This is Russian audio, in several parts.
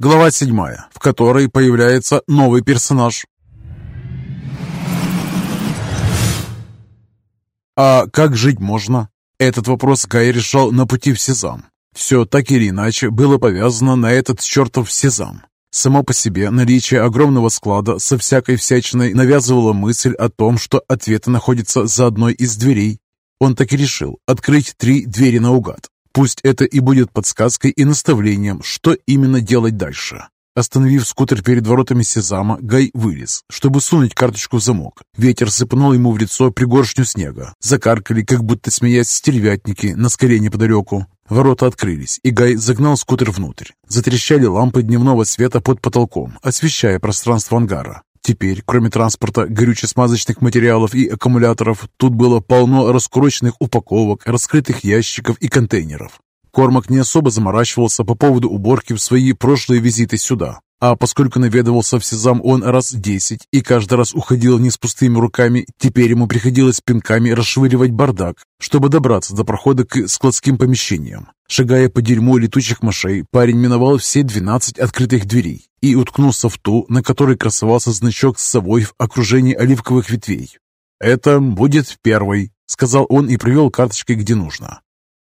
Глава 7, в которой появляется новый персонаж. А как жить можно? Этот вопрос Гай решал на пути в Сезам. Все так или иначе было повязано на этот чертов Сезам. Само по себе наличие огромного склада со всякой всячиной навязывало мысль о том, что ответы находятся за одной из дверей. Он так и решил открыть три двери наугад. Пусть это и будет подсказкой и наставлением, что именно делать дальше. Остановив скутер перед воротами Сезама, Гай вылез, чтобы сунуть карточку в замок. Ветер сыпнул ему в лицо пригоршню снега. Закаркали, как будто смеясь стервятники, на скале неподалеку. Ворота открылись, и Гай загнал скутер внутрь. Затрещали лампы дневного света под потолком, освещая пространство ангара. Теперь, кроме транспорта, горюче-смазочных материалов и аккумуляторов, тут было полно раскуроченных упаковок, раскрытых ящиков и контейнеров. Кормак не особо заморачивался по поводу уборки в свои прошлые визиты сюда. А поскольку наведывался в Сезам он раз десять и каждый раз уходил не с пустыми руками, теперь ему приходилось пинками расшвыривать бардак, чтобы добраться до прохода к складским помещениям. Шагая по дерьму летучих мышей, парень миновал все двенадцать открытых дверей и уткнулся в ту, на которой красовался значок с совой в окружении оливковых ветвей. «Это будет первый», — сказал он и провел карточкой где нужно.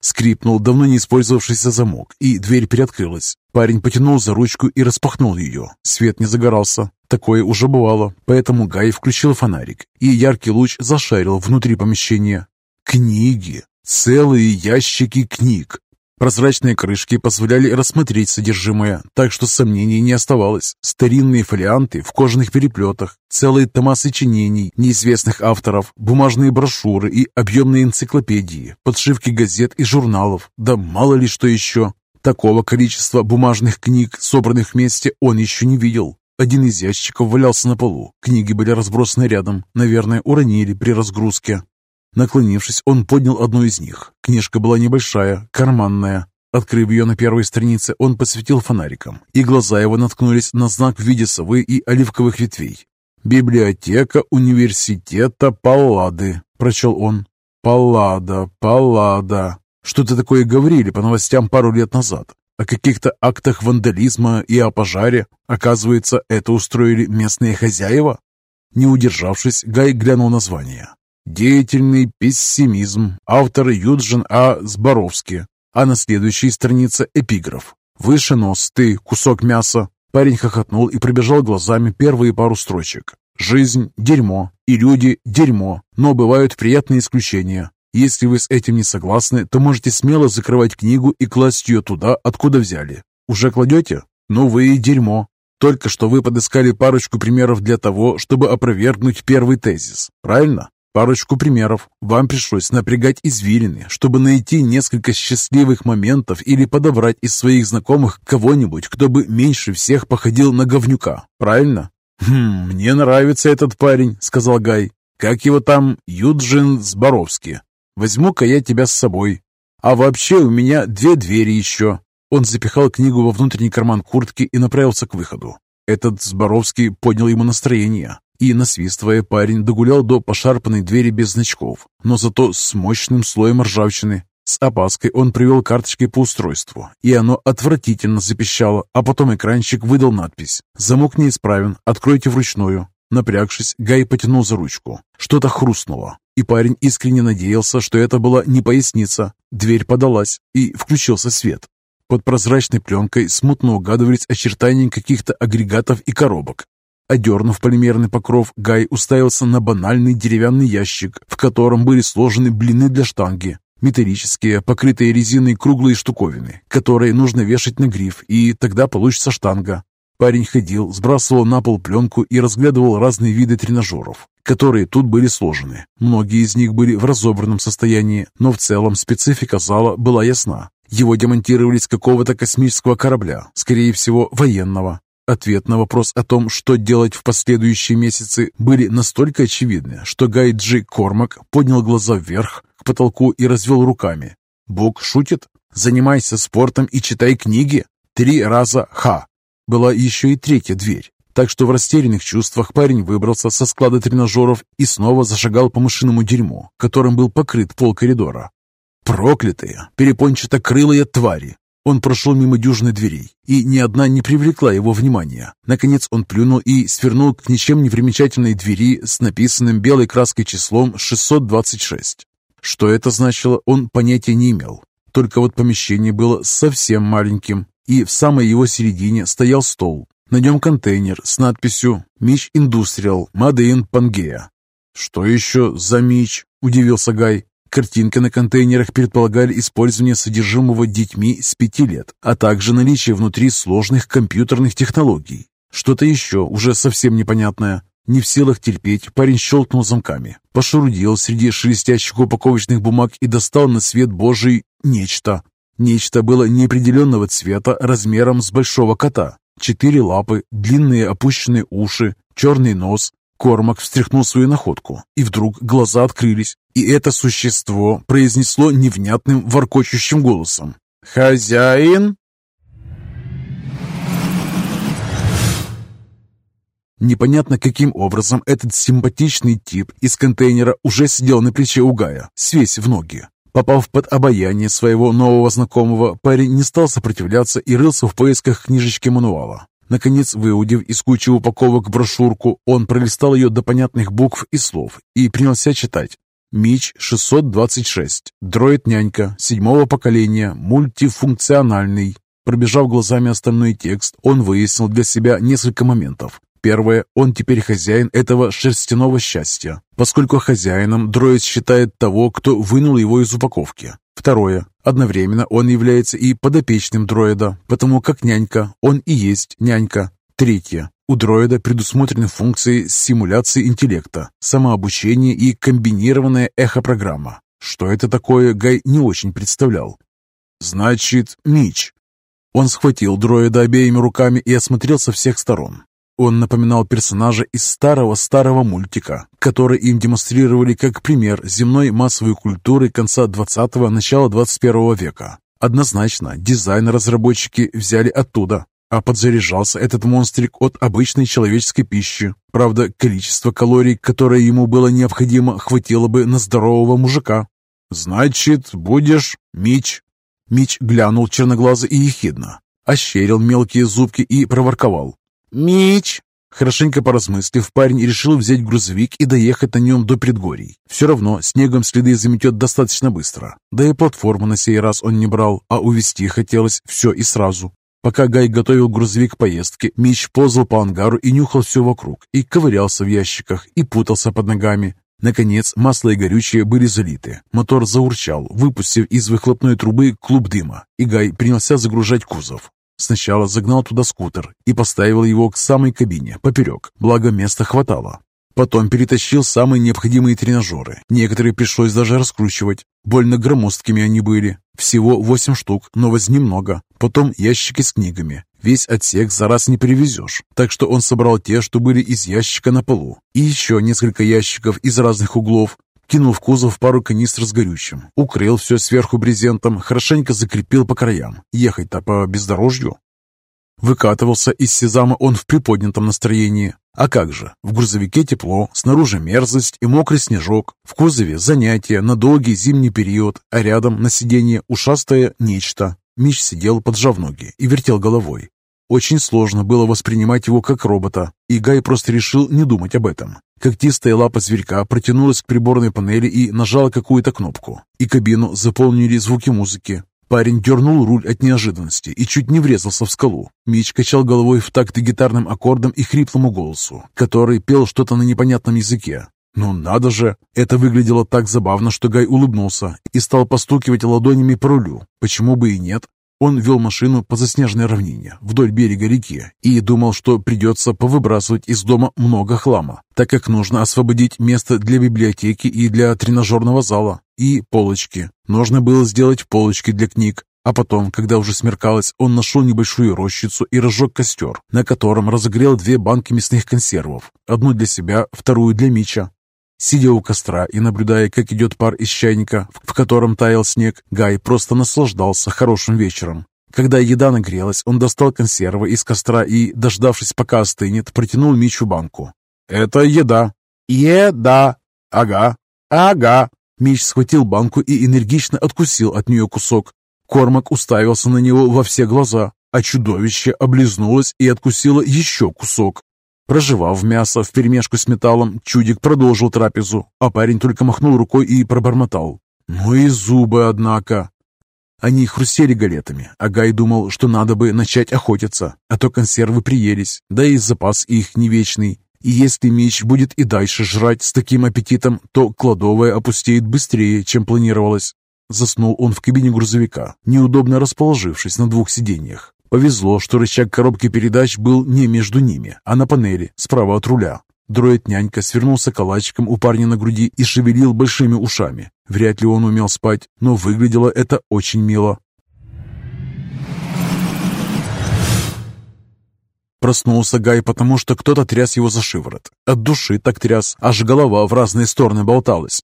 Скрипнул давно не использовавшийся замок, и дверь приоткрылась. Парень потянул за ручку и распахнул ее. Свет не загорался. Такое уже бывало, поэтому Гай включил фонарик, и яркий луч зашарил внутри помещения. Книги! Целые ящики книг! Прозрачные крышки позволяли рассмотреть содержимое, так что сомнений не оставалось. Старинные фолианты в кожаных переплетах, целые тома сочинений неизвестных авторов, бумажные брошюры и объемные энциклопедии, подшивки газет и журналов, да мало ли что еще. Такого количества бумажных книг, собранных вместе, он еще не видел. Один из ящиков валялся на полу, книги были разбросаны рядом, наверное, уронили при разгрузке. Наклонившись, он поднял одну из них. Книжка была небольшая, карманная. Открыв ее на первой странице, он подсветил фонариком, и глаза его наткнулись на знак в виде совы и оливковых ветвей. «Библиотека университета Паллады», — прочел он. «Паллада, Паллада». Что-то такое говорили по новостям пару лет назад. О каких-то актах вандализма и о пожаре. Оказывается, это устроили местные хозяева. Не удержавшись, Гай глянул название. Деятельный пессимизм. Автор Юджин А. Зборовский. А на следующей странице эпиграф. «Выше нос, ты, кусок мяса». Парень хохотнул и пробежал глазами первые пару строчек. «Жизнь – дерьмо, и люди – дерьмо, но бывают приятные исключения. Если вы с этим не согласны, то можете смело закрывать книгу и класть ее туда, откуда взяли. Уже кладете? Ну вы и дерьмо. Только что вы подыскали парочку примеров для того, чтобы опровергнуть первый тезис. Правильно? Парочку примеров. Вам пришлось напрягать извилины, чтобы найти несколько счастливых моментов или подобрать из своих знакомых кого-нибудь, кто бы меньше всех походил на говнюка. Правильно? «Хм, мне нравится этот парень», — сказал Гай. «Как его там? Юджин Зборовский. Возьму-ка я тебя с собой. А вообще у меня две двери еще». Он запихал книгу во внутренний карман куртки и направился к выходу. Этот Зборовский поднял ему настроение. И, насвистывая, парень догулял до пошарпанной двери без значков, но зато с мощным слоем ржавчины. С опаской он привел карточкой по устройству, и оно отвратительно запищало, а потом экранчик выдал надпись «Замок неисправен, откройте вручную». Напрягшись, Гай потянул за ручку. Что-то хрустнуло, и парень искренне надеялся, что это была не поясница. Дверь подалась, и включился свет. Под прозрачной пленкой смутно угадывались очертания каких-то агрегатов и коробок. Одернув полимерный покров, Гай уставился на банальный деревянный ящик, в котором были сложены блины для штанги. Металлические, покрытые резиной круглые штуковины, которые нужно вешать на гриф, и тогда получится штанга. Парень ходил, сбрасывал на пол пленку и разглядывал разные виды тренажеров, которые тут были сложены. Многие из них были в разобранном состоянии, но в целом специфика зала была ясна. Его демонтировали с какого-то космического корабля, скорее всего, военного. Ответ на вопрос о том, что делать в последующие месяцы, были настолько очевидны, что Гай Джи Кормак поднял глаза вверх к потолку и развел руками. «Бог шутит? Занимайся спортом и читай книги. Три раза ха!» Была еще и третья дверь. Так что в растерянных чувствах парень выбрался со склада тренажеров и снова зашагал по машинному дерьму, которым был покрыт пол коридора. Проклятые, перепончато-крылые твари! Он прошел мимо дюжины дверей, и ни одна не привлекла его внимания. Наконец он плюнул и свернул к ничем не примечательной двери с написанным белой краской числом 626. Что это значило, он понятия не имел. Только вот помещение было совсем маленьким, и в самой его середине стоял стол. На нем контейнер с надписью «Мич Индустриал in Pangea». «Что еще за мич?» – удивился Гай. Картинки на контейнерах предполагали использование содержимого детьми с пяти лет, а также наличие внутри сложных компьютерных технологий. Что-то еще, уже совсем непонятное. Не в силах терпеть, парень щелкнул замками, пошурудил среди шелестящих упаковочных бумаг и достал на свет божий нечто. Нечто было неопределенного цвета размером с большого кота. Четыре лапы, длинные опущенные уши, черный нос, Кормак встряхнул свою находку, и вдруг глаза открылись, и это существо произнесло невнятным воркочущим голосом. «Хозяин?» Непонятно каким образом этот симпатичный тип из контейнера уже сидел на плече у Гая, свесь в ноги. Попав под обаяние своего нового знакомого, парень не стал сопротивляться и рылся в поисках книжечки мануала. Наконец, выудив из кучи упаковок брошюрку, он пролистал ее до понятных букв и слов и принялся читать. Мич 626. Дроид-нянька. Седьмого поколения. Мультифункциональный. Пробежав глазами остальной текст, он выяснил для себя несколько моментов. Первое, он теперь хозяин этого шерстяного счастья, поскольку хозяином дроид считает того, кто вынул его из упаковки. Второе, одновременно он является и подопечным дроида, потому как нянька, он и есть нянька. Третье, у дроида предусмотрены функции симуляции интеллекта, самообучение и комбинированная эхопрограмма. Что это такое, Гай не очень представлял. «Значит, Мич». Он схватил дроида обеими руками и осмотрел со всех сторон. Он напоминал персонажа из старого-старого мультика, который им демонстрировали как пример земной массовой культуры конца 20-го, начала 21 века. Однозначно, дизайн разработчики взяли оттуда, а подзаряжался этот монстрик от обычной человеческой пищи. Правда, количество калорий, которое ему было необходимо, хватило бы на здорового мужика. «Значит, будешь Мич?» Мич глянул черноглазо и ехидно, ощерил мелкие зубки и проворковал. «Мич!» Хорошенько поразмыслив, парень решил взять грузовик и доехать на нем до предгорий. Все равно снегом следы заметет достаточно быстро. Да и платформу на сей раз он не брал, а увезти хотелось все и сразу. Пока Гай готовил грузовик к поездке, Мич ползал по ангару и нюхал все вокруг, и ковырялся в ящиках, и путался под ногами. Наконец, масло и горючее были залиты. Мотор заурчал, выпустив из выхлопной трубы клуб дыма, и Гай принялся загружать кузов. Сначала загнал туда скутер и поставил его к самой кабине, поперек, благо места хватало. Потом перетащил самые необходимые тренажеры. Некоторые пришлось даже раскручивать. Больно громоздкими они были. Всего восемь штук, но возни много. Потом ящики с книгами. Весь отсек за раз не привезешь. Так что он собрал те, что были из ящика на полу. И еще несколько ящиков из разных углов. Кинул в кузов пару канистр с горючим, укрыл все сверху брезентом, хорошенько закрепил по краям. Ехать-то по бездорожью. Выкатывался из сезама он в приподнятом настроении. А как же, в грузовике тепло, снаружи мерзость и мокрый снежок, в кузове занятия на долгий зимний период, а рядом на сиденье ушастое нечто. Мич сидел, поджав ноги, и вертел головой. Очень сложно было воспринимать его как робота, и Гай просто решил не думать об этом. Когтистая лапа зверька протянулась к приборной панели и нажала какую-то кнопку, и кабину заполнили звуки музыки. Парень дернул руль от неожиданности и чуть не врезался в скалу. Мич качал головой в такт гитарным аккордам и хриплому голосу, который пел что-то на непонятном языке. «Ну надо же!» Это выглядело так забавно, что Гай улыбнулся и стал постукивать ладонями по рулю. Почему бы и нет? Он вел машину по заснеженной равнине вдоль берега реки и думал, что придется повыбрасывать из дома много хлама, так как нужно освободить место для библиотеки и для тренажерного зала, и полочки. Нужно было сделать полочки для книг, а потом, когда уже смеркалось, он нашел небольшую рощицу и разжег костер, на котором разогрел две банки мясных консервов, одну для себя, вторую для Мича. Сидя у костра и наблюдая, как идет пар из чайника, в котором таял снег, Гай просто наслаждался хорошим вечером. Когда еда нагрелась, он достал консервы из костра и, дождавшись, пока остынет, протянул Мичу банку. «Это еда». «Еда». «Ага». «Ага». Мич схватил банку и энергично откусил от нее кусок. Кормак уставился на него во все глаза, а чудовище облизнулось и откусило еще кусок. Проживав мясо вперемешку с металлом, чудик продолжил трапезу, а парень только махнул рукой и пробормотал. «Ну и зубы, однако!» Они хрустели галетами, а Гай думал, что надо бы начать охотиться, а то консервы приелись, да и запас их не вечный. И если меч будет и дальше жрать с таким аппетитом, то кладовая опустеет быстрее, чем планировалось. Заснул он в кабине грузовика, неудобно расположившись на двух сиденьях. Повезло, что рычаг коробки передач был не между ними, а на панели, справа от руля. Дроид-нянька свернулся калачиком у парня на груди и шевелил большими ушами. Вряд ли он умел спать, но выглядело это очень мило. Проснулся Гай, потому что кто-то тряс его за шиворот. От души так тряс, аж голова в разные стороны болталась.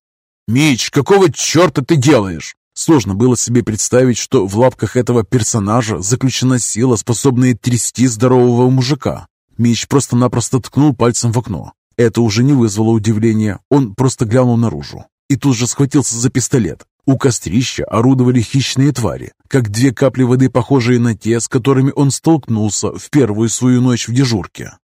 «Мич, какого черта ты делаешь?» Сложно было себе представить, что в лапках этого персонажа заключена сила, способная трясти здорового мужика. Мич просто-напросто ткнул пальцем в окно. Это уже не вызвало удивления, он просто глянул наружу и тут же схватился за пистолет. У кострища орудовали хищные твари, как две капли воды, похожие на те, с которыми он столкнулся в первую свою ночь в дежурке.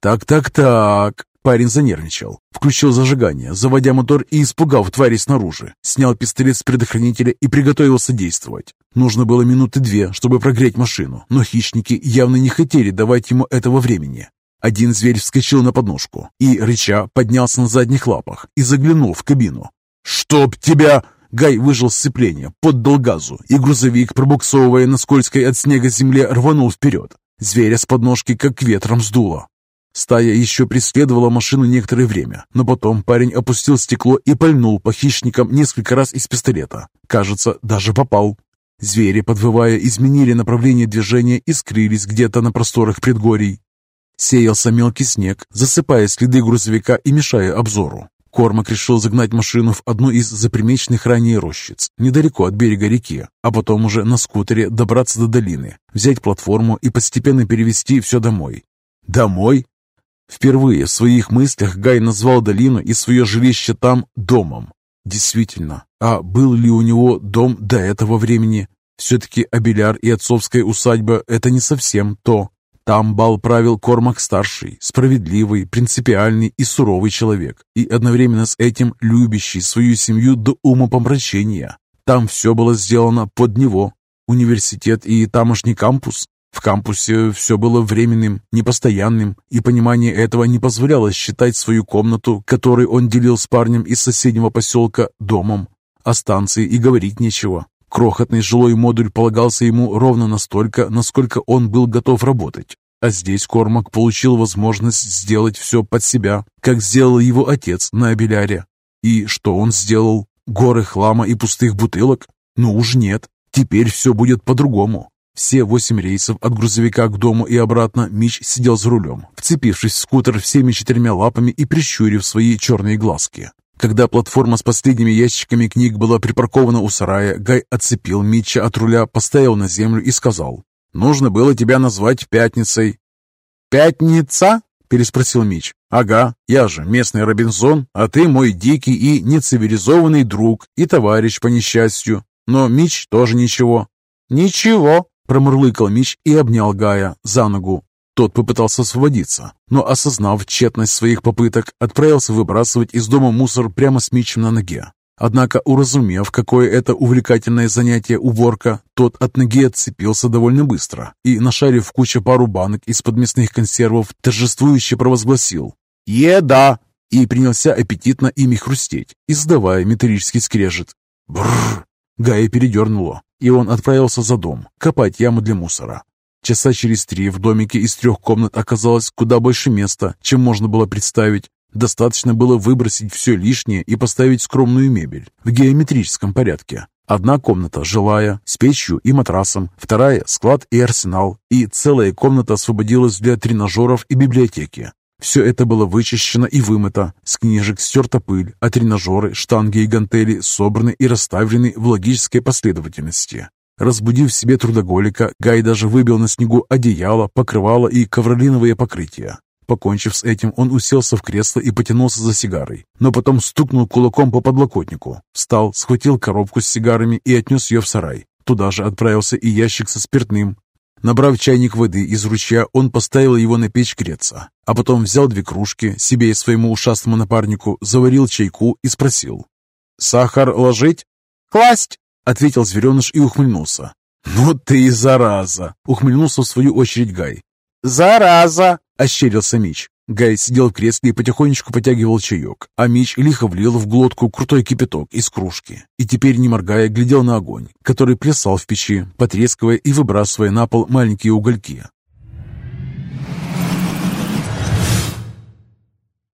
«Так-так-так», Парень занервничал, включил зажигание, заводя мотор и испугав твари снаружи. Снял пистолет с предохранителя и приготовился действовать. Нужно было минуты две, чтобы прогреть машину, но хищники явно не хотели давать ему этого времени. Один зверь вскочил на подножку и, рыча, поднялся на задних лапах и заглянул в кабину. «Чтоб тебя!» Гай выжил сцепление, поддал газу, и грузовик, пробуксовывая на скользкой от снега земле, рванул вперед. Зверя с подножки как ветром сдуло. Стая еще преследовала машину некоторое время, но потом парень опустил стекло и пальнул по хищникам несколько раз из пистолета. Кажется, даже попал. Звери, подвывая, изменили направление движения и скрылись где-то на просторах предгорий. Сеялся мелкий снег, засыпая следы грузовика и мешая обзору. Кормак решил загнать машину в одну из запримеченных ранее рощиц, недалеко от берега реки, а потом уже на скутере добраться до долины, взять платформу и постепенно перевести все домой. Домой? Впервые в своих мыслях Гай назвал долину и свое жилище там домом. Действительно, а был ли у него дом до этого времени? Все-таки Абеляр и отцовская усадьба – это не совсем то. Там бал правил Кормак-старший, справедливый, принципиальный и суровый человек, и одновременно с этим любящий свою семью до ума помрачения. Там все было сделано под него. Университет и тамошний кампус в кампусе все было временным, непостоянным, и понимание этого не позволяло считать свою комнату, которую он делил с парнем из соседнего поселка, домом. О станции и говорить нечего. Крохотный жилой модуль полагался ему ровно настолько, насколько он был готов работать. А здесь Кормак получил возможность сделать все под себя, как сделал его отец на Абеляре. И что он сделал? Горы хлама и пустых бутылок? Ну уж нет. Теперь все будет по-другому. Все восемь рейсов от грузовика к дому и обратно Мич сидел за рулем, вцепившись в скутер всеми четырьмя лапами и прищурив свои черные глазки. Когда платформа с последними ящиками книг была припаркована у сарая, Гай отцепил Митча от руля, поставил на землю и сказал, «Нужно было тебя назвать Пятницей». «Пятница?» – переспросил Мич. «Ага, я же местный Робинзон, а ты мой дикий и нецивилизованный друг и товарищ по несчастью. Но Мич тоже ничего». «Ничего», Промурлыкал Мич и обнял Гая за ногу. Тот попытался освободиться, но, осознав тщетность своих попыток, отправился выбрасывать из дома мусор прямо с Мичем на ноге. Однако, уразумев, какое это увлекательное занятие уборка, тот от ноги отцепился довольно быстро и, нашарив в куче пару банок из-под мясных консервов, торжествующе провозгласил «Еда!» и принялся аппетитно ими хрустеть, издавая металлический скрежет. Бррр! Гая передернуло и он отправился за дом, копать яму для мусора. Часа через три в домике из трех комнат оказалось куда больше места, чем можно было представить. Достаточно было выбросить все лишнее и поставить скромную мебель в геометрическом порядке. Одна комната жилая, с печью и матрасом, вторая – склад и арсенал, и целая комната освободилась для тренажеров и библиотеки. Все это было вычищено и вымыто, с книжек стерта пыль, а тренажеры, штанги и гантели собраны и расставлены в логической последовательности. Разбудив себе трудоголика, Гай даже выбил на снегу одеяло, покрывало и ковролиновые покрытия. Покончив с этим, он уселся в кресло и потянулся за сигарой, но потом стукнул кулаком по подлокотнику. Встал, схватил коробку с сигарами и отнес ее в сарай. Туда же отправился и ящик со спиртным. Набрав чайник воды из ручья, он поставил его на печь греться, а потом взял две кружки, себе и своему ушастому напарнику, заварил чайку и спросил. «Сахар ложить?» «Класть!» — ответил звереныш и ухмыльнулся. «Ну ты и зараза!» — ухмыльнулся в свою очередь Гай. «Зараза!» — ощерился Мич. Гай сидел в кресле и потихонечку потягивал чаек, а Мич лихо влил в глотку крутой кипяток из кружки и теперь, не моргая, глядел на огонь, который плясал в печи, потрескивая и выбрасывая на пол маленькие угольки.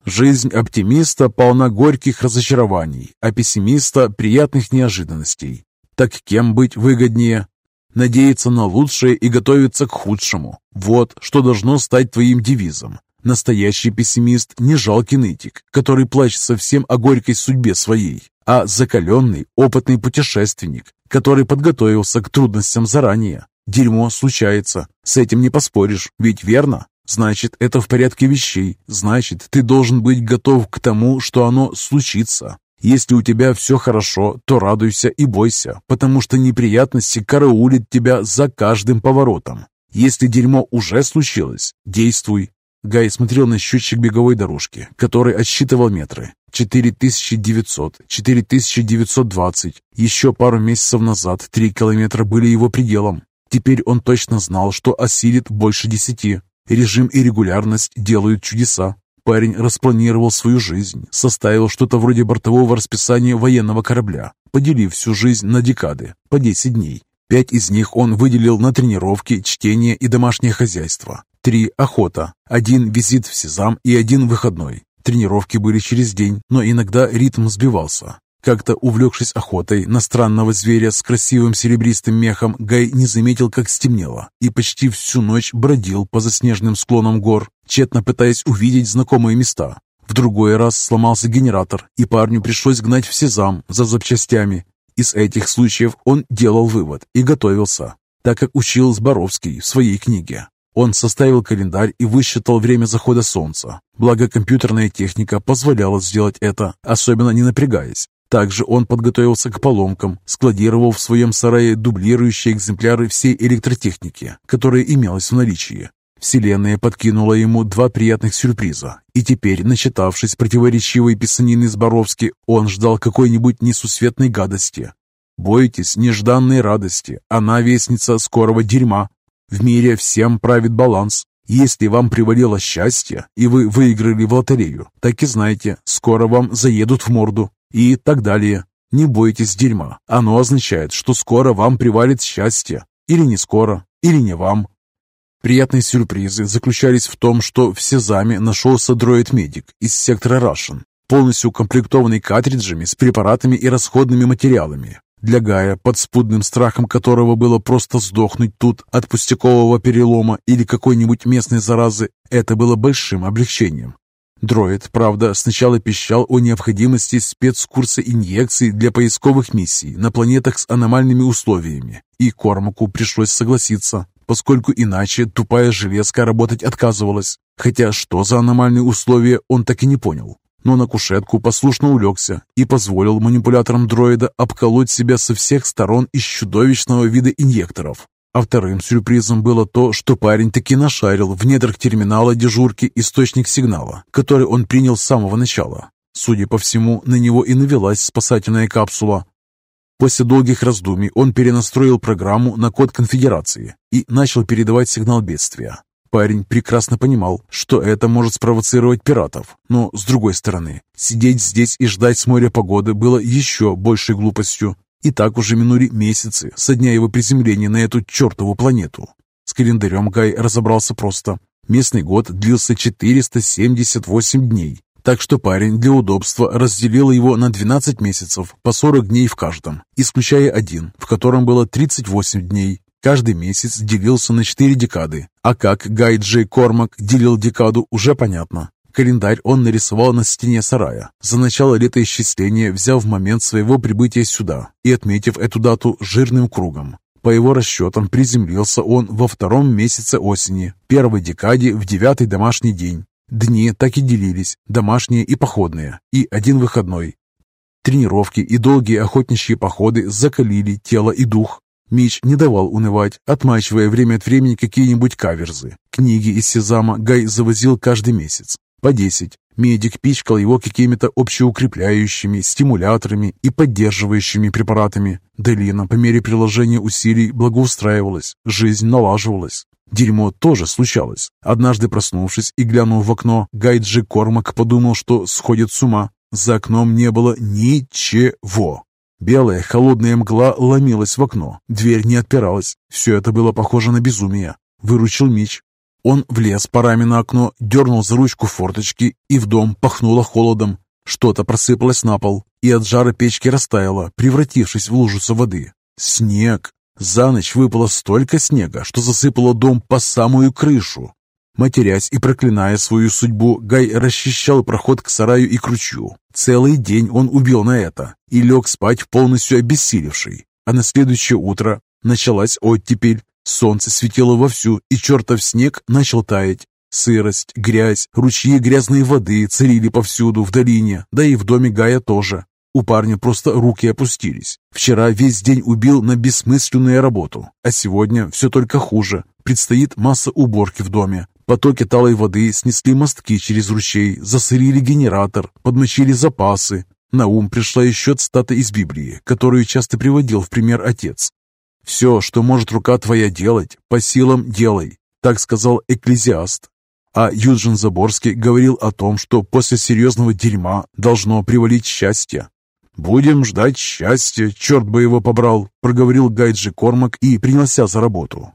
Жизнь оптимиста полна горьких разочарований, а пессимиста – приятных неожиданностей. Так кем быть выгоднее? Надеяться на лучшее и готовиться к худшему. Вот что должно стать твоим девизом. Настоящий пессимист не жалкий нытик, который плачет совсем о горькой судьбе своей, а закаленный, опытный путешественник, который подготовился к трудностям заранее. Дерьмо случается, с этим не поспоришь, ведь верно? Значит, это в порядке вещей, значит, ты должен быть готов к тому, что оно случится. Если у тебя все хорошо, то радуйся и бойся, потому что неприятности караулят тебя за каждым поворотом. Если дерьмо уже случилось, действуй, Гай смотрел на счетчик беговой дорожки, который отсчитывал метры. 4900, 4920. Еще пару месяцев назад три километра были его пределом. Теперь он точно знал, что осилит больше десяти. Режим и регулярность делают чудеса. Парень распланировал свою жизнь, составил что-то вроде бортового расписания военного корабля, поделив всю жизнь на декады, по 10 дней. Пять из них он выделил на тренировки, чтение и домашнее хозяйство. Три – охота, один визит в Сезам и один выходной. Тренировки были через день, но иногда ритм сбивался. Как-то увлекшись охотой на странного зверя с красивым серебристым мехом, Гай не заметил, как стемнело, и почти всю ночь бродил по заснеженным склонам гор, тщетно пытаясь увидеть знакомые места. В другой раз сломался генератор, и парню пришлось гнать в Сезам за запчастями. Из этих случаев он делал вывод и готовился, так как учил Зборовский в своей книге. Он составил календарь и высчитал время захода солнца. Благо компьютерная техника позволяла сделать это, особенно не напрягаясь. Также он подготовился к поломкам, складировал в своем сарае дублирующие экземпляры всей электротехники, которая имелась в наличии. Вселенная подкинула ему два приятных сюрприза, и теперь, начитавшись противоречивой писанины Зборовски, он ждал какой-нибудь несусветной гадости. «Бойтесь нежданной радости, она вестница скорого дерьма», в мире всем правит баланс. Если вам привалило счастье, и вы выиграли в лотерею, так и знайте, скоро вам заедут в морду. И так далее. Не бойтесь дерьма. Оно означает, что скоро вам привалит счастье. Или не скоро, или не вам. Приятные сюрпризы заключались в том, что в Сезаме нашелся дроид-медик из сектора Рашен, полностью укомплектованный картриджами с препаратами и расходными материалами. Для Гая, подспудным страхом которого было просто сдохнуть тут от пустякового перелома или какой-нибудь местной заразы, это было большим облегчением. Дроид, правда, сначала пищал о необходимости спецкурса инъекций для поисковых миссий на планетах с аномальными условиями, и Кормаку пришлось согласиться, поскольку иначе тупая железка работать отказывалась. Хотя что за аномальные условия, он так и не понял но на кушетку послушно улегся и позволил манипуляторам дроида обколоть себя со всех сторон из чудовищного вида инъекторов. А вторым сюрпризом было то, что парень таки нашарил в недрах терминала дежурки источник сигнала, который он принял с самого начала. Судя по всему, на него и навелась спасательная капсула. После долгих раздумий он перенастроил программу на код конфедерации и начал передавать сигнал бедствия. Парень прекрасно понимал, что это может спровоцировать пиратов, но, с другой стороны, сидеть здесь и ждать с моря погоды было еще большей глупостью. И так уже минули месяцы со дня его приземления на эту чертову планету. С календарем Гай разобрался просто. Местный год длился 478 дней, так что парень для удобства разделил его на 12 месяцев, по 40 дней в каждом, исключая один, в котором было 38 дней. Каждый месяц делился на четыре декады, а как Гай Джей Кормак делил декаду, уже понятно. Календарь он нарисовал на стене сарая, за начало летоисчисления взяв момент своего прибытия сюда и отметив эту дату жирным кругом. По его расчетам приземлился он во втором месяце осени, первой декаде в девятый домашний день. Дни так и делились, домашние и походные, и один выходной. Тренировки и долгие охотничьи походы закалили тело и дух, Мич не давал унывать, отмачивая время от времени какие-нибудь каверзы. Книги из Сезама Гай завозил каждый месяц. По десять. Медик пичкал его какими-то общеукрепляющими, стимуляторами и поддерживающими препаратами. Делина по мере приложения усилий благоустраивалась, жизнь налаживалась. Дерьмо тоже случалось. Однажды проснувшись и глянув в окно, Гайджи Кормак подумал, что сходит с ума. За окном не было ничего. Белая холодная мгла ломилась в окно, дверь не отпиралась. Все это было похоже на безумие. Выручил Мич. Он влез парами на окно, дернул за ручку форточки, и в дом пахнуло холодом. Что-то просыпалось на пол, и от жара печки растаяло, превратившись в лужицу воды. Снег! За ночь выпало столько снега, что засыпало дом по самую крышу. Матерясь и проклиная свою судьбу, Гай расчищал проход к сараю и кручу. Целый день он убил на это и лег спать полностью обессилевший. А на следующее утро началась оттепель. Солнце светило вовсю, и чертов снег начал таять. Сырость, грязь, ручьи грязной воды царили повсюду в долине, да и в доме Гая тоже. У парня просто руки опустились. Вчера весь день убил на бессмысленную работу, а сегодня все только хуже. Предстоит масса уборки в доме, Потоки талой воды снесли мостки через ручей, засырили генератор, подмочили запасы. На ум пришла еще цитата из Библии, которую часто приводил в пример отец. «Все, что может рука твоя делать, по силам делай», так сказал экклезиаст. А Юджин Заборский говорил о том, что после серьезного дерьма должно привалить счастье. «Будем ждать счастья, черт бы его побрал», проговорил Гайджи Кормак и принялся за работу.